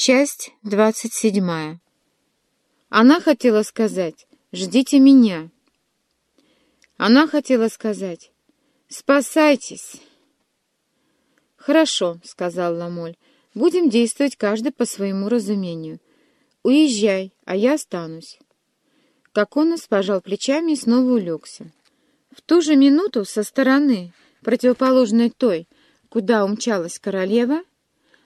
Часть двадцать седьмая. Она хотела сказать «Ждите меня». Она хотела сказать «Спасайтесь». «Хорошо», — сказал Ламоль, — «будем действовать каждый по своему разумению. Уезжай, а я останусь». Коконос пожал плечами и снова улегся. В ту же минуту со стороны, противоположной той, куда умчалась королева,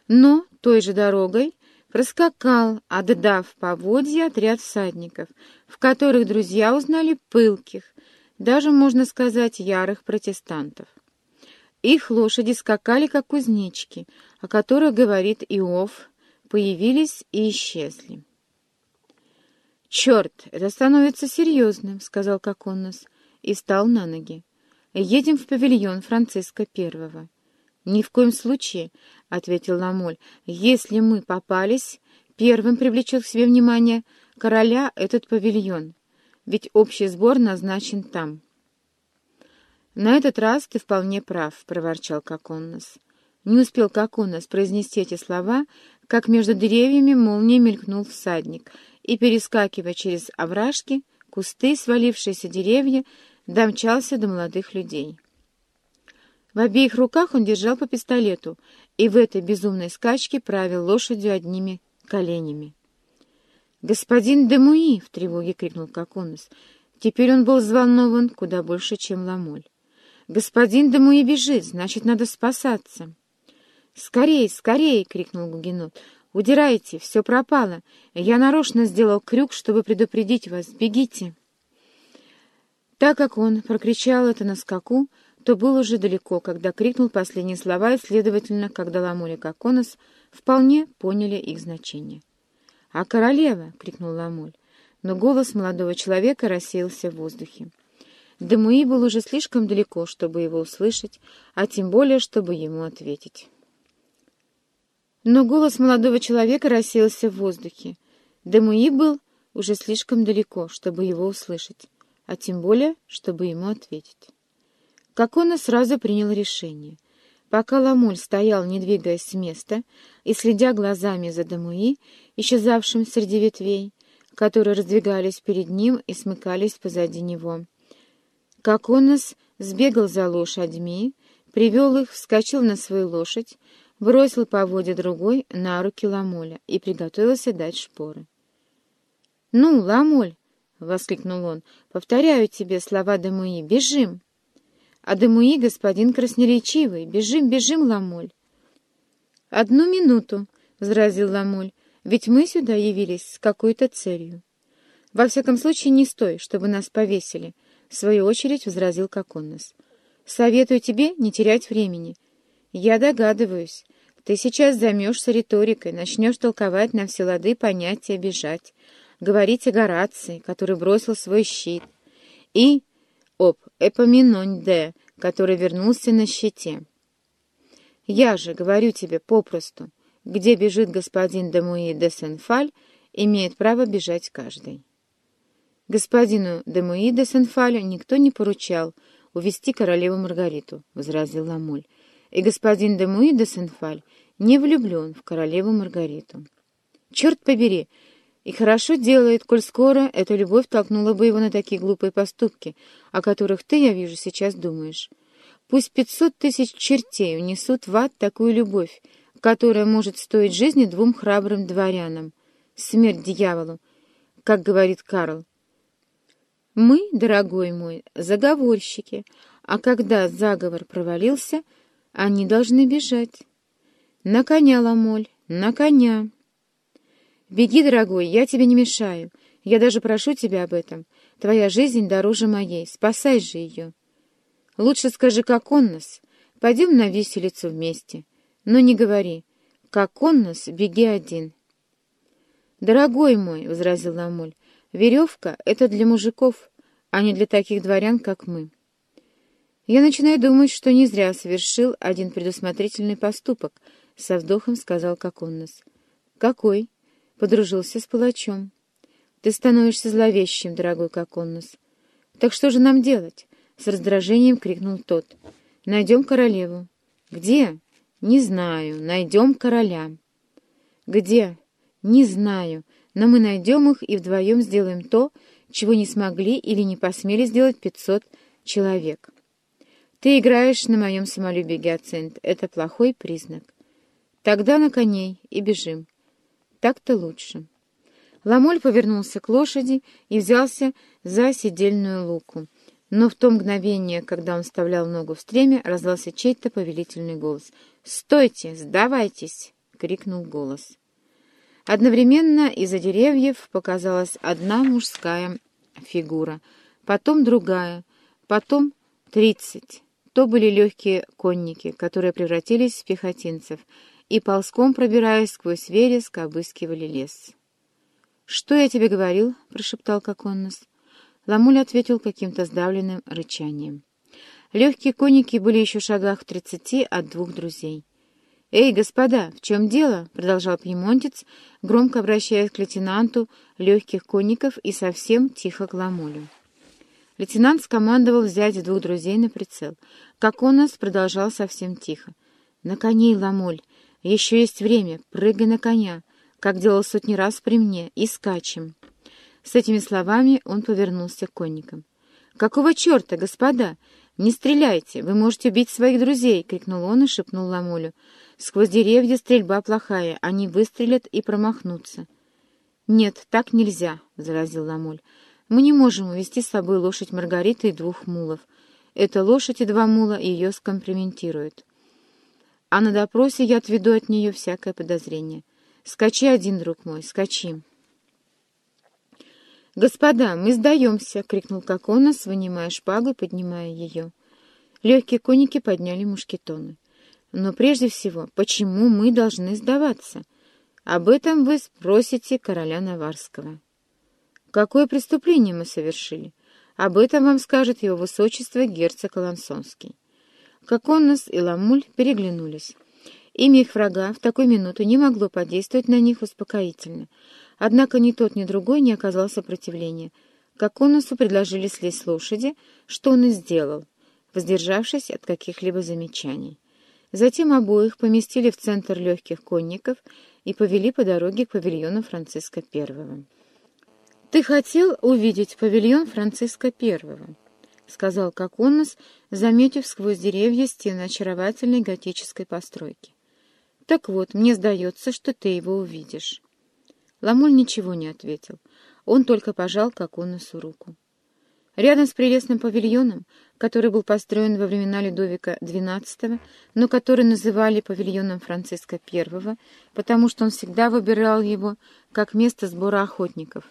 но той же дорогой, проскакал, отдав поводья отряд всадников, в которых друзья узнали пылких, даже, можно сказать, ярых протестантов. Их лошади скакали, как кузнечки, о которых говорит Иов, появились и исчезли. «Черт, это становится серьезным», — сказал Коконос, и встал на ноги. «Едем в павильон Франциска Первого». «Ни в коем случае», — ответил Ламоль. «Если мы попались, первым привлечет к себе внимание короля этот павильон, ведь общий сбор назначен там». «На этот раз ты вполне прав», — проворчал Коконнос. Не успел Коконнос произнести эти слова, как между деревьями молнией мелькнул всадник, и, перескакивая через овражки, кусты, свалившиеся деревья, домчался до молодых людей. В обеих руках он держал по пистолету и в этой безумной скачке правил лошадью одними коленями. «Господин Демуи!» — в тревоге крикнул Коконос. Теперь он был взволнован куда больше, чем Ламоль. «Господин Демуи бежит, значит, надо спасаться!» «Скорей, скорей!» — крикнул Гугенот. «Удирайте, все пропало. Я нарочно сделал крюк, чтобы предупредить вас. Бегите!» Так как он прокричал это на скаку, то был уже далеко, когда крикнул последние слова, и, следовательно, когда Ламоль и Коконос вполне поняли их значение. «А королева!» — крикнул Ламоль, но голос молодого человека рассеялся в воздухе. Демуи был уже слишком далеко, чтобы его услышать, а тем более, чтобы ему ответить. Но голос молодого человека рассеялся в воздухе. Демуи был уже слишком далеко, чтобы его услышать, а тем более, чтобы ему ответить. Кокона сразу принял решение. Пока Ламуль стоял, не двигаясь с места, и следя глазами за Дамуи, исчезавшим среди ветвей, которые раздвигались перед ним и смыкались позади него. Коконос сбегал за лошадьми, привел их, вскочил на свою лошадь, бросил по воде другой на руки Ламоля и приготовился дать шпоры. «Ну, Ламоль!» — воскликнул он. «Повторяю тебе слова Дамуи. Бежим!» А Демуи господин красноречивый. Бежим, бежим, Ламоль. Одну минуту, — возразил Ламоль, — ведь мы сюда явились с какой-то целью. Во всяком случае, не стой, чтобы нас повесили, — в свою очередь возразил Коконос. Советую тебе не терять времени. Я догадываюсь, ты сейчас займешься риторикой, начнешь толковать на все лады понятия «бежать», говорить о Горации, который бросил свой щит, и Эпоминонде, который вернулся на щите. Я же говорю тебе попросту, где бежит господин Демуи де Сенфаль, имеет право бежать каждый. Господину Демуи де Сенфалю никто не поручал увести королеву Маргариту, — возразил Ламоль, и господин Демуи де Сенфаль не влюблен в королеву Маргариту. Черт побери! И хорошо делает, коль скоро эта любовь толкнула бы его на такие глупые поступки, о которых ты, я вижу, сейчас думаешь. Пусть пятьсот тысяч чертей унесут в ад такую любовь, которая может стоить жизни двум храбрым дворянам. Смерть дьяволу, как говорит Карл. Мы, дорогой мой, заговорщики, а когда заговор провалился, они должны бежать. На коня, Ламоль, на коня. «Беги, дорогой, я тебе не мешаю. Я даже прошу тебя об этом. Твоя жизнь дороже моей. Спасай же ее. Лучше скажи, как он нас. Пойдем на виселицу вместе. Но не говори. Как он нас, беги один». «Дорогой мой», — возразил Ламоль, — «веревка — это для мужиков, а не для таких дворян, как мы». «Я начинаю думать, что не зря совершил один предусмотрительный поступок», — со вздохом сказал Коконнос. «Какой?» Подружился с палачом. Ты становишься зловещим, дорогой Коконнос. Так что же нам делать? С раздражением крикнул тот. Найдем королеву. Где? Не знаю. Найдем короля. Где? «Не знаю, но мы найдем их и вдвоем сделаем то, чего не смогли или не посмели сделать пятьсот человек. Ты играешь на моем самолюбии, Гиацинт. Это плохой признак. Тогда на коней и бежим. Так-то лучше». Ламоль повернулся к лошади и взялся за седельную луку. Но в то мгновение, когда он вставлял ногу в стремя, раздался чей-то повелительный голос. «Стойте! Сдавайтесь!» — крикнул голос. Одновременно из-за деревьев показалась одна мужская фигура, потом другая, потом тридцать. То были легкие конники, которые превратились в пехотинцев, и ползком, пробираясь сквозь вереск, обыскивали лес. «Что я тебе говорил?» — прошептал Коконнос. Ламуль ответил каким-то сдавленным рычанием. Легкие конники были еще в шагах в тридцати от двух друзей. «Эй, господа, в чем дело?» — продолжал пьемонтец, громко обращаясь к лейтенанту легких конников и совсем тихо к Ламулю. Лейтенант скомандовал взять двух друзей на прицел. Как он нас продолжал совсем тихо. «На коней, Ламуль! Еще есть время! Прыгай на коня! как делал сотни раз при мне, и скачем». С этими словами он повернулся к конникам. «Какого черта, господа? Не стреляйте, вы можете убить своих друзей!» — крикнул он и шепнул Ламолю. «Сквозь деревья стрельба плохая, они выстрелят и промахнутся». «Нет, так нельзя», — заразил Ламоль. «Мы не можем увести с собой лошадь Маргариты и двух мулов. Эта лошадь и два мула ее скомпрометируют. А на допросе я отведу от нее всякое подозрение». Скачи один, друг мой, скачи. «Господа, мы сдаемся!» — крикнул Коконос, вынимая шпагу и поднимая ее. Легкие конники подняли мушкетоны. «Но прежде всего, почему мы должны сдаваться? Об этом вы спросите короля Наварского». «Какое преступление мы совершили? Об этом вам скажет его высочество герцог Лансонский». Коконос и Ламуль переглянулись. Имя их врага в такой минуту не могло подействовать на них успокоительно. Однако ни тот, ни другой не оказал сопротивления. Как Конусу предложили слезть с лошади, что он и сделал, воздержавшись от каких-либо замечаний. Затем обоих поместили в центр легких конников и повели по дороге к павильону Франциска I. «Ты хотел увидеть павильон Франциска I?» — сказал Коконос, заметив сквозь деревья стены очаровательной готической постройки. Так вот, мне сдается, что ты его увидишь. Ламоль ничего не ответил. Он только пожал Коконусу руку. Рядом с прелестным павильоном, который был построен во времена Людовика XII, но который называли павильоном Франциска I, потому что он всегда выбирал его как место сбора охотников,